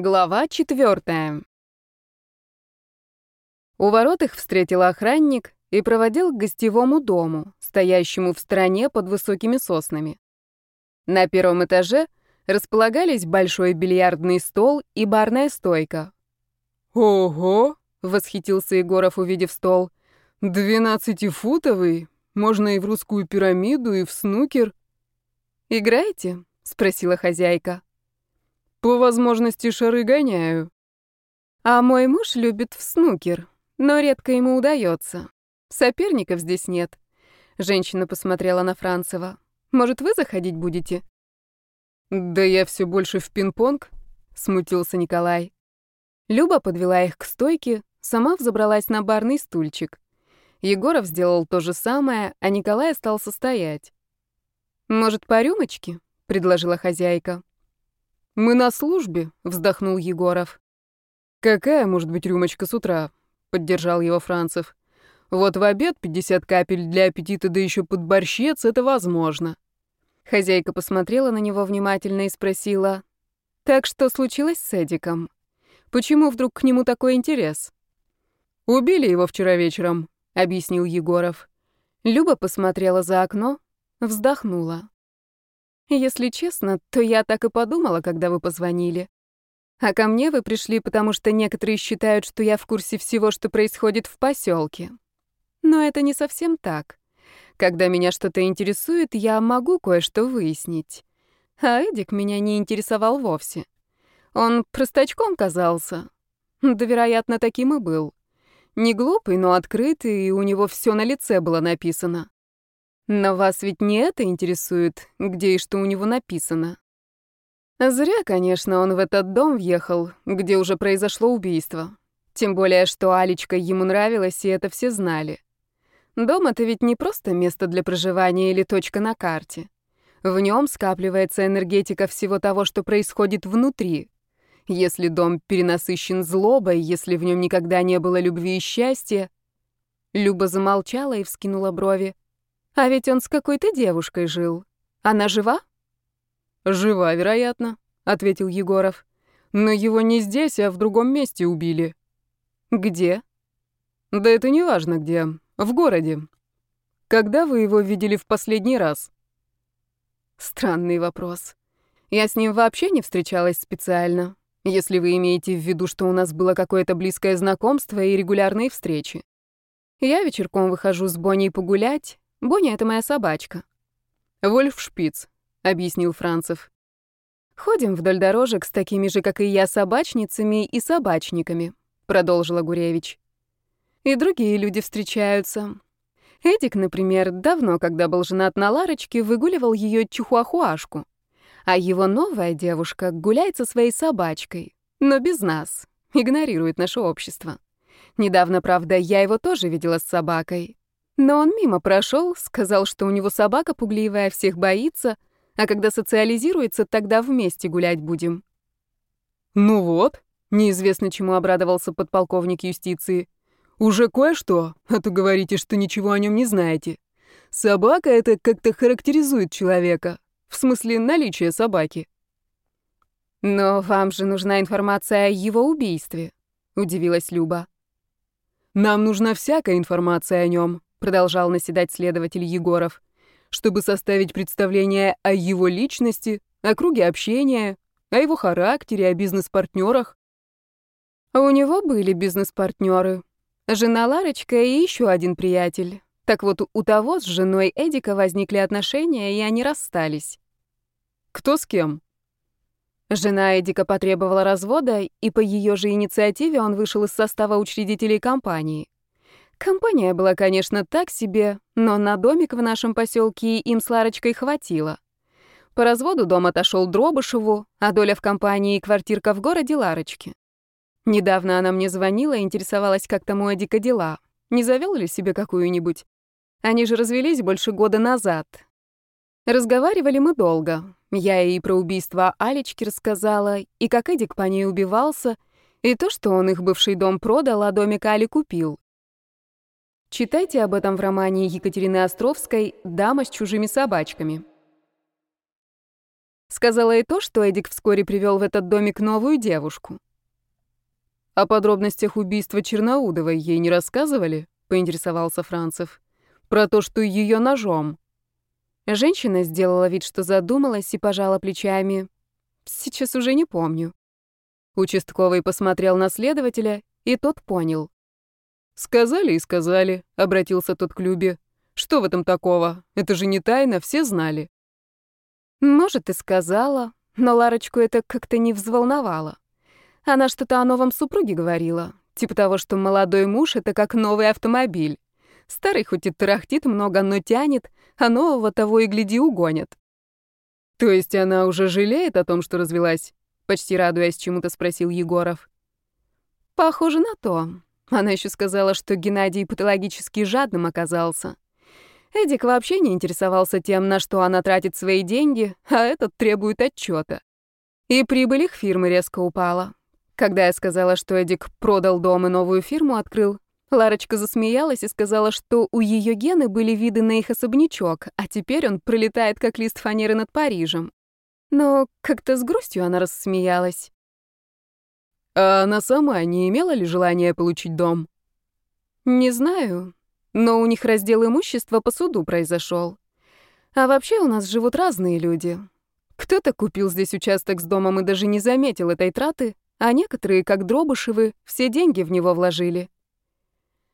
Глава четвертая. У ворот их встретил охранник и проводил к гостевому дому, стоящему в стороне под высокими соснами. На первом этаже располагались большой бильярдный стол и барная стойка. «Ого!» — восхитился Егоров, увидев стол. «Двенадцатифутовый? Можно и в русскую пирамиду, и в снукер». «Играете?» — спросила хозяйка. По возможности шары гоняю. А мой муж любит в снукер, но редко ему удается. Соперников здесь нет. Женщина посмотрела на Францева. Может, вы заходить будете? Да я все больше в пинг-понг, смутился Николай. Люба подвела их к стойке, сама взобралась на барный стульчик. Егоров сделал то же самое, а Николай остался стоять. «Может, по рюмочке?» — предложила хозяйка. «Мы на службе», — вздохнул Егоров. «Какая может быть рюмочка с утра?» — поддержал его Францев. «Вот в обед 50 капель для аппетита, да еще под борщец — это возможно». Хозяйка посмотрела на него внимательно и спросила, «Так что случилось с Эдиком? Почему вдруг к нему такой интерес?» «Убили его вчера вечером», — объяснил Егоров. Люба посмотрела за окно, вздохнула. Если честно, то я так и подумала, когда вы позвонили. А ко мне вы пришли, потому что некоторые считают, что я в курсе всего, что происходит в поселке. Но это не совсем так. Когда меня что-то интересует, я могу кое-что выяснить. А Эдик меня не интересовал вовсе. Он простачком казался. Да, вероятно, таким и был. Не глупый, но открытый, и у него все на лице было написано. Но вас ведь не это интересует, где и что у него написано. Зря, конечно, он в этот дом въехал, где уже произошло убийство. Тем более, что Алечка ему нравилась, и это все знали. Дом — это ведь не просто место для проживания или точка на карте. В нем скапливается энергетика всего того, что происходит внутри. Если дом перенасыщен злобой, если в нем никогда не было любви и счастья... Люба замолчала и вскинула брови. А ведь он с какой-то девушкой жил. Она жива? Жива, вероятно, ответил Егоров. Но его не здесь, а в другом месте убили. Где? Да это не важно где. В городе. Когда вы его видели в последний раз? Странный вопрос. Я с ним вообще не встречалась специально, если вы имеете в виду, что у нас было какое-то близкое знакомство и регулярные встречи. Я вечерком выхожу с Бонней погулять, Боня — это моя собачка. Вольф Шпиц, — объяснил Францев. Ходим вдоль дорожек с такими же, как и я, собачницами и собачниками, — продолжила Гуревич. И другие люди встречаются. Эдик, например, давно, когда был женат на Ларочке, выгуливал ее чухуахуашку. А его новая девушка гуляет со своей собачкой, но без нас, игнорирует наше общество. Недавно, правда, я его тоже видела с собакой. Но он мимо прошел, сказал, что у него собака пугливая, всех боится, а когда социализируется, тогда вместе гулять будем. Ну вот, неизвестно чему обрадовался подполковник юстиции. Уже кое-что, а то говорите, что ничего о нем не знаете. Собака это как-то характеризует человека, в смысле наличия собаки. Но вам же нужна информация о его убийстве, удивилась Люба. Нам нужна всякая информация о нем, продолжал наседать следователь Егоров, чтобы составить представление о его личности, о круге общения, о его характере, о бизнес-партнерах. У него были бизнес-партнеры. Жена Ларочка и еще один приятель. Так вот, у того с женой Эдика возникли отношения, и они расстались. Кто с кем? Жена Эдика потребовала развода, и по ее же инициативе он вышел из состава учредителей компании. Компания была, конечно, так себе, но на домик в нашем поселке им с Ларочкой хватило. По разводу дом отошел Дробышеву, а доля в компании и квартирка в городе Ларочки. Недавно она мне звонила и интересовалась, как там у Эдика дела. Не завел ли себе какую-нибудь? Они же развелись больше года назад. Разговаривали мы долго. Я ей про убийство Алечки рассказала, и как Эдик по ней убивался, и то, что он их бывший дом продал, а домик Али купил. Читайте об этом в романе Екатерины Островской «Дама с чужими собачками». Сказала и то, что Эдик вскоре привел в этот домик новую девушку. О подробностях убийства Черноудовой ей не рассказывали? поинтересовался Францев. Про то, что ее ножом. Женщина сделала вид, что задумалась и пожала плечами. Сейчас уже не помню. Участковый посмотрел на следователя, и тот понял. «Сказали и сказали», — обратился тот к Любе. «Что в этом такого? Это же не тайна, все знали». Может, и сказала, но Ларочку это как-то не взволновало. Она что-то о новом супруге говорила, типа того, что молодой муж — это как новый автомобиль. Старый хоть и тарахтит много, но тянет, а нового того и гляди угонят. То есть она уже жалеет о том, что развелась? Почти радуясь чему-то спросил Егоров. Похоже на то. Она еще сказала, что Геннадий патологически жадным оказался. Эдик вообще не интересовался тем, на что она тратит свои деньги, а этот требует отчета. И прибыль их фирмы резко упала. Когда я сказала, что Эдик продал дом и новую фирму открыл, Ларочка засмеялась и сказала, что у ее Гены были виды на их особнячок, а теперь он пролетает как лист фанеры над Парижем. Но как-то с грустью она рассмеялась. А она сама не имела ли желания получить дом? Не знаю, но у них раздел имущества по суду произошел. А вообще у нас живут разные люди. Кто-то купил здесь участок с домом и даже не заметил этой траты, а некоторые, как Дробышевы, все деньги в него вложили.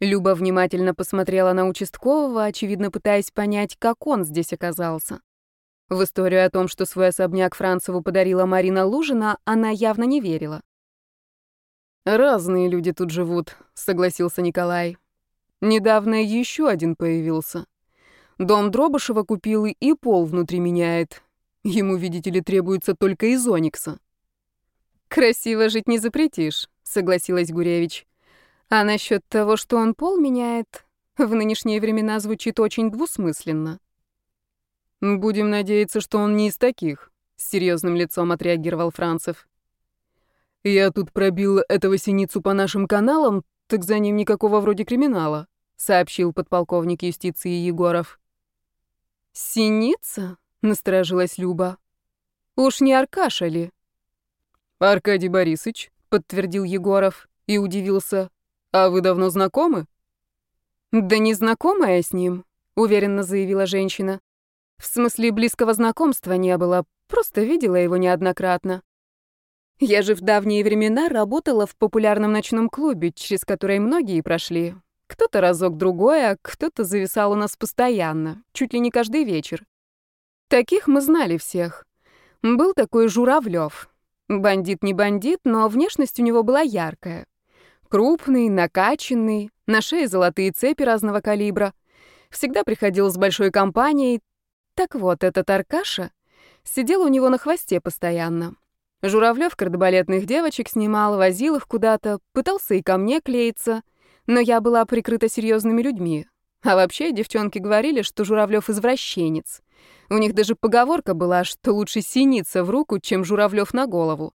Люба внимательно посмотрела на участкового, очевидно пытаясь понять, как он здесь оказался. В историю о том, что свой особняк Францеву подарила Марина Лужина, она явно не верила. «Разные люди тут живут», — согласился Николай. Недавно еще один появился. Дом Дробышева купил и пол внутри меняет. Ему, видите ли, требуется только из оникса. «Красиво жить не запретишь», — согласилась Гуревич. «А насчет того, что он пол меняет, в нынешние времена звучит очень двусмысленно». «Будем надеяться, что он не из таких», — с серьезным лицом отреагировал Францев. «Я тут пробил этого синицу по нашим каналам, так за ним никакого вроде криминала сообщил подполковник юстиции Егоров. Синица? насторожилась Люба. Уж не Аркаша ли? Аркадий Борисович, подтвердил Егоров и удивился. А вы давно знакомы? Да не знакомая с ним, уверенно заявила женщина. В смысле близкого знакомства не было, просто видела его неоднократно. Я же в давние времена работала в популярном ночном клубе, через который многие прошли. Кто-то разок-другой, а кто-то зависал у нас постоянно, чуть ли не каждый вечер. Таких мы знали всех. Был такой Журавлев. Бандит не бандит, но внешность у него была яркая. Крупный, накачанный, на шее золотые цепи разного калибра. Всегда приходил с большой компанией. Так вот, этот Аркаша сидел у него на хвосте постоянно. Журавлев кардебалетных девочек снимал, возил их куда-то, пытался и ко мне клеиться — но я была прикрыта серьезными людьми. А вообще девчонки говорили, что Журавлев извращенец. У них даже поговорка была, что лучше синица в руку, чем Журавлев на голову.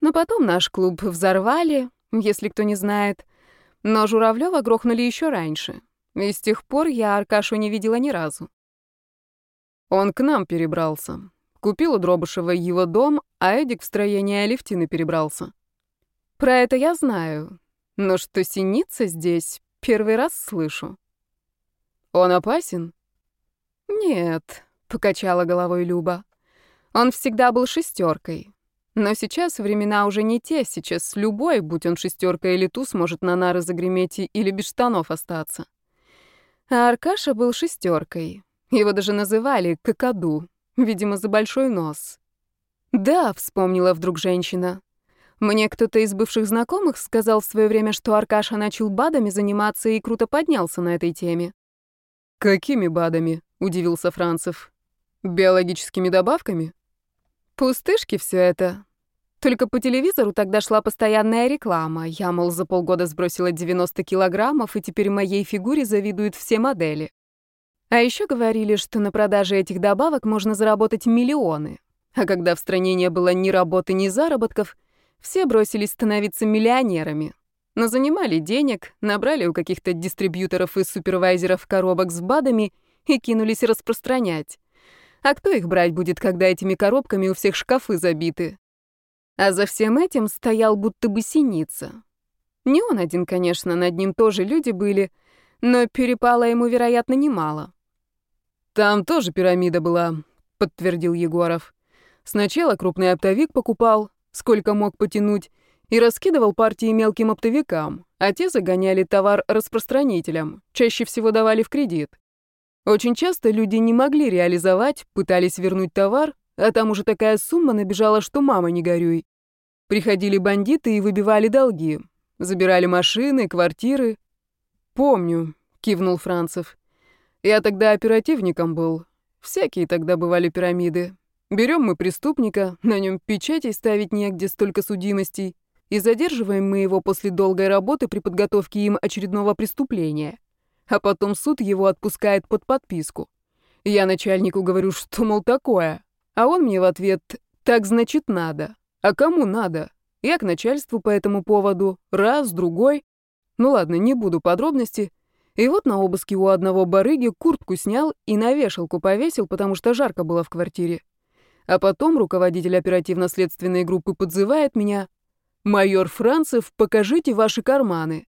Но потом наш клуб взорвали, если кто не знает. Но Журавлева грохнули еще раньше. И с тех пор я Аркашу не видела ни разу. Он к нам перебрался. Купил у Дробышева его дом, а Эдик в строение Алевтины перебрался. Про это я знаю, но что синица здесь, первый раз слышу. Он опасен? Нет, покачала головой Люба. Он всегда был шестеркой. Но сейчас времена уже не те, сейчас любой, будь он шестерка или туз, может на нары загреметь или без штанов остаться. А Аркаша был шестеркой. Его даже называли Кокоду, видимо, за большой нос. Да, вспомнила вдруг женщина. Мне кто-то из бывших знакомых сказал в свое время, что Аркаша начал БАДами заниматься и круто поднялся на этой теме. «Какими БАДами?» — удивился Францев. «Биологическими добавками?» «Пустышки все это. Только по телевизору тогда шла постоянная реклама. Я, мол, за полгода сбросила 90 килограммов, и теперь моей фигуре завидуют все модели. А еще говорили, что на продаже этих добавок можно заработать миллионы. А когда в стране не было ни работы, ни заработков, все бросились становиться миллионерами. Но занимали денег, набрали у каких-то дистрибьюторов и супервайзеров коробок с БАДами и кинулись распространять. А кто их брать будет, когда этими коробками у всех шкафы забиты? А за всем этим стоял будто бы синица. Не он один, конечно, над ним тоже люди были, но перепало ему, вероятно, немало. «Там тоже пирамида была», — подтвердил Егоров. «Сначала крупный оптовик покупал, сколько мог потянуть, и раскидывал партии мелким оптовикам, а те загоняли товар распространителям, чаще всего давали в кредит. Очень часто люди не могли реализовать, пытались вернуть товар, а там уже такая сумма набежала, что мама не горюй. Приходили бандиты и выбивали долги, забирали машины, квартиры. «Помню», — кивнул Францев. «Я тогда оперативником был. Всякие тогда бывали пирамиды. Берем мы преступника, на нем печатей ставить негде, столько судимостей и задерживаем мы его после долгой работы при подготовке им очередного преступления. А потом суд его отпускает под подписку. Я начальнику говорю, что, мол, такое. А он мне в ответ, так значит надо. А кому надо? Я к начальству по этому поводу. Раз, другой. Ну ладно, не буду подробности. И вот на обыске у одного барыги куртку снял и на вешалку повесил, потому что жарко было в квартире. А потом руководитель оперативно-следственной группы подзывает меня, «Майор Францев, покажите ваши карманы».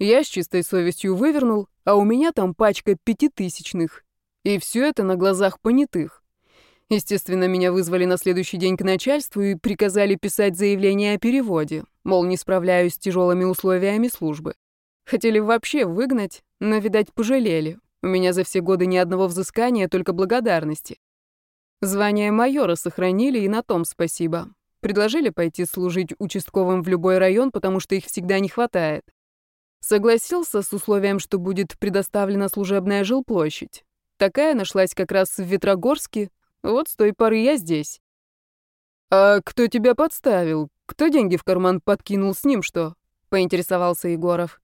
Я с чистой совестью вывернул, а у меня там пачка пятитысячных. И все это на глазах понятых. Естественно, меня вызвали на следующий день к начальству и приказали писать заявление о переводе, мол, не справляюсь с тяжелыми условиями службы. Хотели вообще выгнать, но, видать, пожалели. У меня за все годы ни одного взыскания, только благодарности. Звание майора сохранили, и на том спасибо. Предложили пойти служить участковым в любой район, потому что их всегда не хватает. Согласился с условием, что будет предоставлена служебная жилплощадь. Такая нашлась как раз в Ветрогорске. Вот с той поры я здесь. «А кто тебя подставил? Кто деньги в карман подкинул с ним, что?» — поинтересовался Егоров.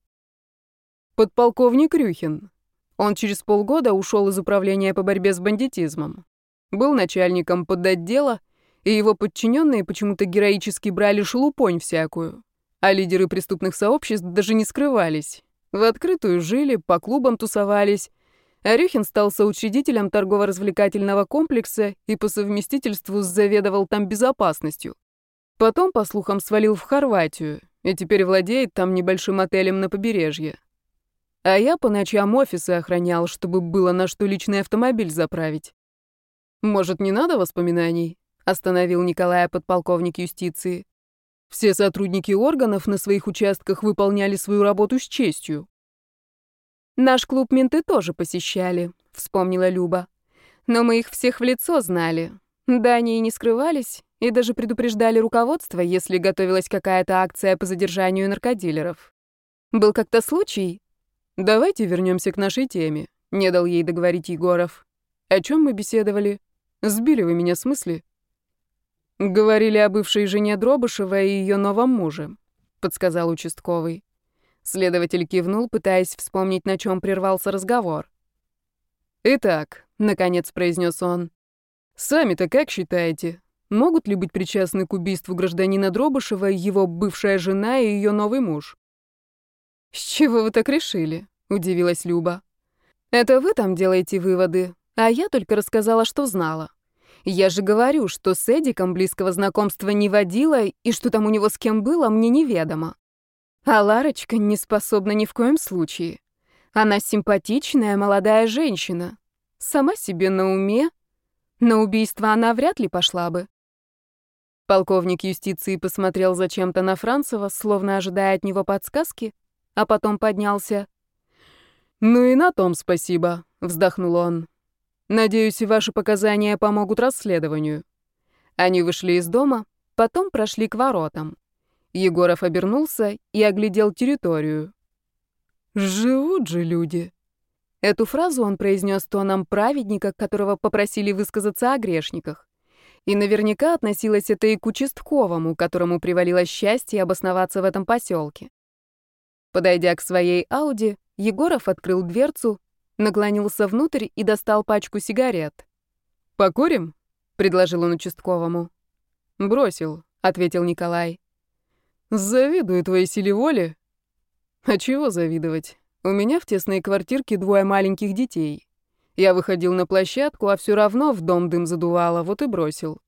«Подполковник Рюхин. Он через полгода ушел из управления по борьбе с бандитизмом. Был начальником подотдела — и его подчиненные почему-то героически брали шелупонь всякую. А лидеры преступных сообществ даже не скрывались. В открытую жили, по клубам тусовались. Арюхин стал соучредителем торгово-развлекательного комплекса и по совместительству заведовал там безопасностью. Потом, по слухам, свалил в Хорватию и теперь владеет там небольшим отелем на побережье. А я по ночам офисы охранял, чтобы было на что личный автомобиль заправить. Может, не надо воспоминаний? остановил Николая подполковник юстиции. Все сотрудники органов на своих участках выполняли свою работу с честью. Наш клуб менты тоже посещали, вспомнила Люба. Но мы их всех в лицо знали. Да, они и не скрывались, и даже предупреждали руководство, если готовилась какая-то акция по задержанию наркодилеров. Был как-то случай. Давайте вернемся к нашей теме, не дал ей договорить Егоров. О чем мы беседовали? Сбили вы меня с мысли? Говорили о бывшей жене Дробышева и ее новом муже, подсказал участковый. Следователь кивнул, пытаясь вспомнить, на чем прервался разговор. Итак, наконец произнес он. Сами-то как считаете, могут ли быть причастны к убийству гражданина Дробышева его бывшая жена и ее новый муж? С чего вы так решили? удивилась Люба. Это вы там делаете выводы, а я только рассказала, что знала. Я же говорю, что с Эдиком близкого знакомства не водила, и что там у него с кем было, мне неведомо. А Ларочка не способна ни в коем случае. Она симпатичная молодая женщина. Сама себе на уме. На убийство она вряд ли пошла бы. Полковник юстиции посмотрел зачем-то на Францева, словно ожидая от него подсказки, а потом поднялся. «Ну и на том спасибо», — вздохнул он. Надеюсь, ваши показания помогут расследованию. Они вышли из дома, потом прошли к воротам. Егоров обернулся и оглядел территорию. Живут же люди. Эту фразу он произнес тоном праведника, которого попросили высказаться о грешниках. И наверняка относилось это и к участковому, которому привалило счастье обосноваться в этом поселке. Подойдя к своей Ауди, Егоров открыл дверцу наклонился внутрь и достал пачку сигарет. «Покурим?» — предложил он участковому. «Бросил», — ответил Николай. «Завидую твоей силе воли». «А чего завидовать? У меня в тесной квартирке двое маленьких детей. Я выходил на площадку, а все равно в дом дым задувало, вот и бросил.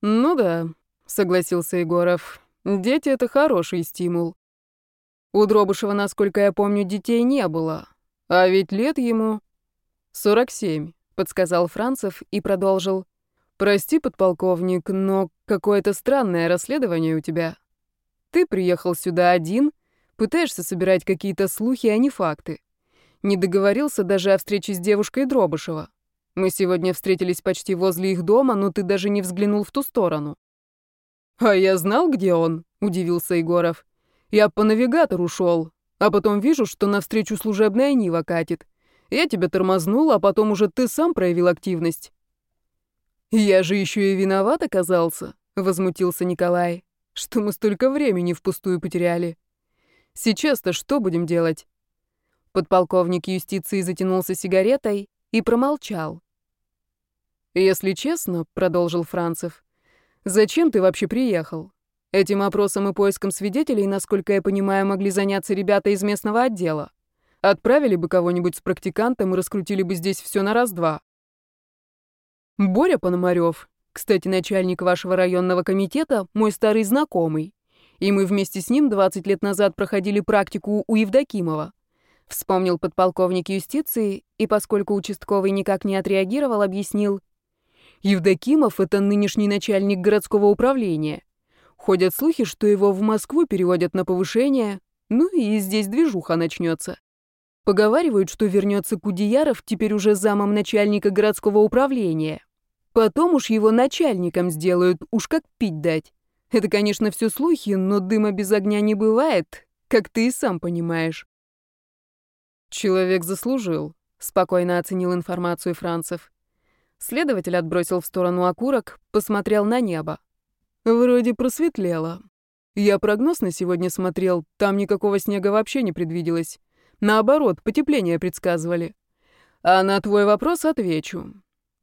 Ну да, согласился Егоров. Дети — это хороший стимул. У Дробышева, насколько я помню, детей не было. А ведь лет ему... «Сорок семь», — подсказал Францев и продолжил. «Прости, подполковник, но какое-то странное расследование у тебя. Ты приехал сюда один, пытаешься собирать какие-то слухи, а не факты. Не договорился даже о встрече с девушкой Дробышева. Мы сегодня встретились почти возле их дома, но ты даже не взглянул в ту сторону». «А я знал, где он», — удивился Егоров. «Я по навигатору шел, а потом вижу, что навстречу служебная Нива катит. Я тебя тормознул, а потом уже ты сам проявил активность». «Я же еще и виноват оказался», — возмутился Николай, «что мы столько времени впустую потеряли. Сейчас-то что будем делать?» Подполковник юстиции затянулся сигаретой и промолчал. «Если честно», — продолжил Францев, Зачем ты вообще приехал? Этим опросом и поиском свидетелей, насколько я понимаю, могли заняться ребята из местного отдела. Отправили бы кого-нибудь с практикантом и раскрутили бы здесь все на раз-два. Боря Пономарев, кстати, начальник вашего районного комитета, мой старый знакомый. И мы вместе с ним 20 лет назад проходили практику у Евдокимова. Вспомнил подполковник юстиции, и поскольку участковый никак не отреагировал, объяснил, Евдокимов — это нынешний начальник городского управления. Ходят слухи, что его в Москву переводят на повышение, ну и здесь движуха начнется. Поговаривают, что вернется Кудеяров теперь уже замом начальника городского управления. Потом уж его начальником сделают, уж как пить дать. Это, конечно, все слухи, но дыма без огня не бывает, как ты и сам понимаешь. Человек заслужил, спокойно оценил информацию Францев. Следователь отбросил в сторону окурок, посмотрел на небо. Вроде просветлело. Я прогноз на сегодня смотрел, там никакого снега вообще не предвиделось. Наоборот, потепление предсказывали. А на твой вопрос отвечу.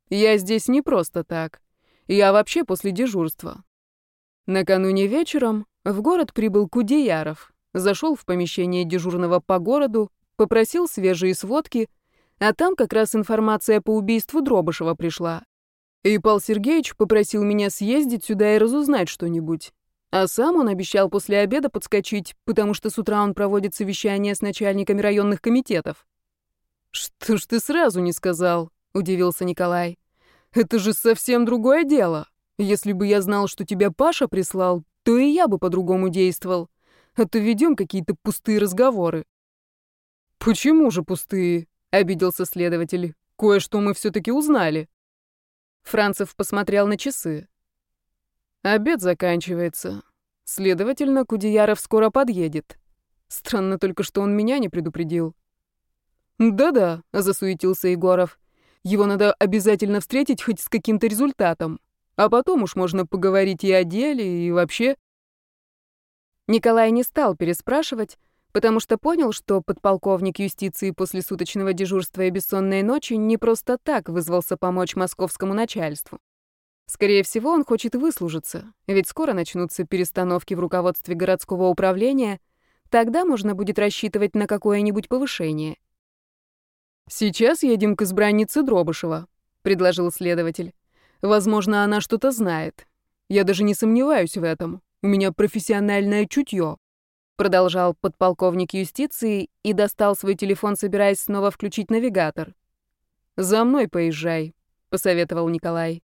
Я здесь не просто так. Я вообще после дежурства. Накануне вечером в город прибыл Кудеяров, зашел в помещение дежурного по городу, попросил свежие сводки — а там как раз информация по убийству Дробышева пришла. И Пал Сергеевич попросил меня съездить сюда и разузнать что-нибудь. А сам он обещал после обеда подскочить, потому что с утра он проводит совещание с начальниками районных комитетов. «Что ж ты сразу не сказал?» — удивился Николай. «Это же совсем другое дело. Если бы я знал, что тебя Паша прислал, то и я бы по-другому действовал. А то ведем какие-то пустые разговоры». «Почему же пустые?» обиделся следователь. Кое-что мы все-таки узнали. Францев посмотрел на часы. Обед заканчивается. Следовательно, Кудеяров скоро подъедет. Странно только, что он меня не предупредил. Да-да, засуетился Егоров. Его надо обязательно встретить хоть с каким-то результатом. А потом уж можно поговорить и о деле, и вообще. Николай не стал переспрашивать, потому что понял, что подполковник юстиции после суточного дежурства и бессонной ночи не просто так вызвался помочь московскому начальству. Скорее всего, он хочет выслужиться, ведь скоро начнутся перестановки в руководстве городского управления, тогда можно будет рассчитывать на какое-нибудь повышение. «Сейчас едем к избраннице Дробышева», — предложил следователь. «Возможно, она что-то знает. Я даже не сомневаюсь в этом. У меня профессиональное чутье» продолжал подполковник юстиции и достал свой телефон, собираясь снова включить навигатор. «За мной поезжай», — посоветовал Николай.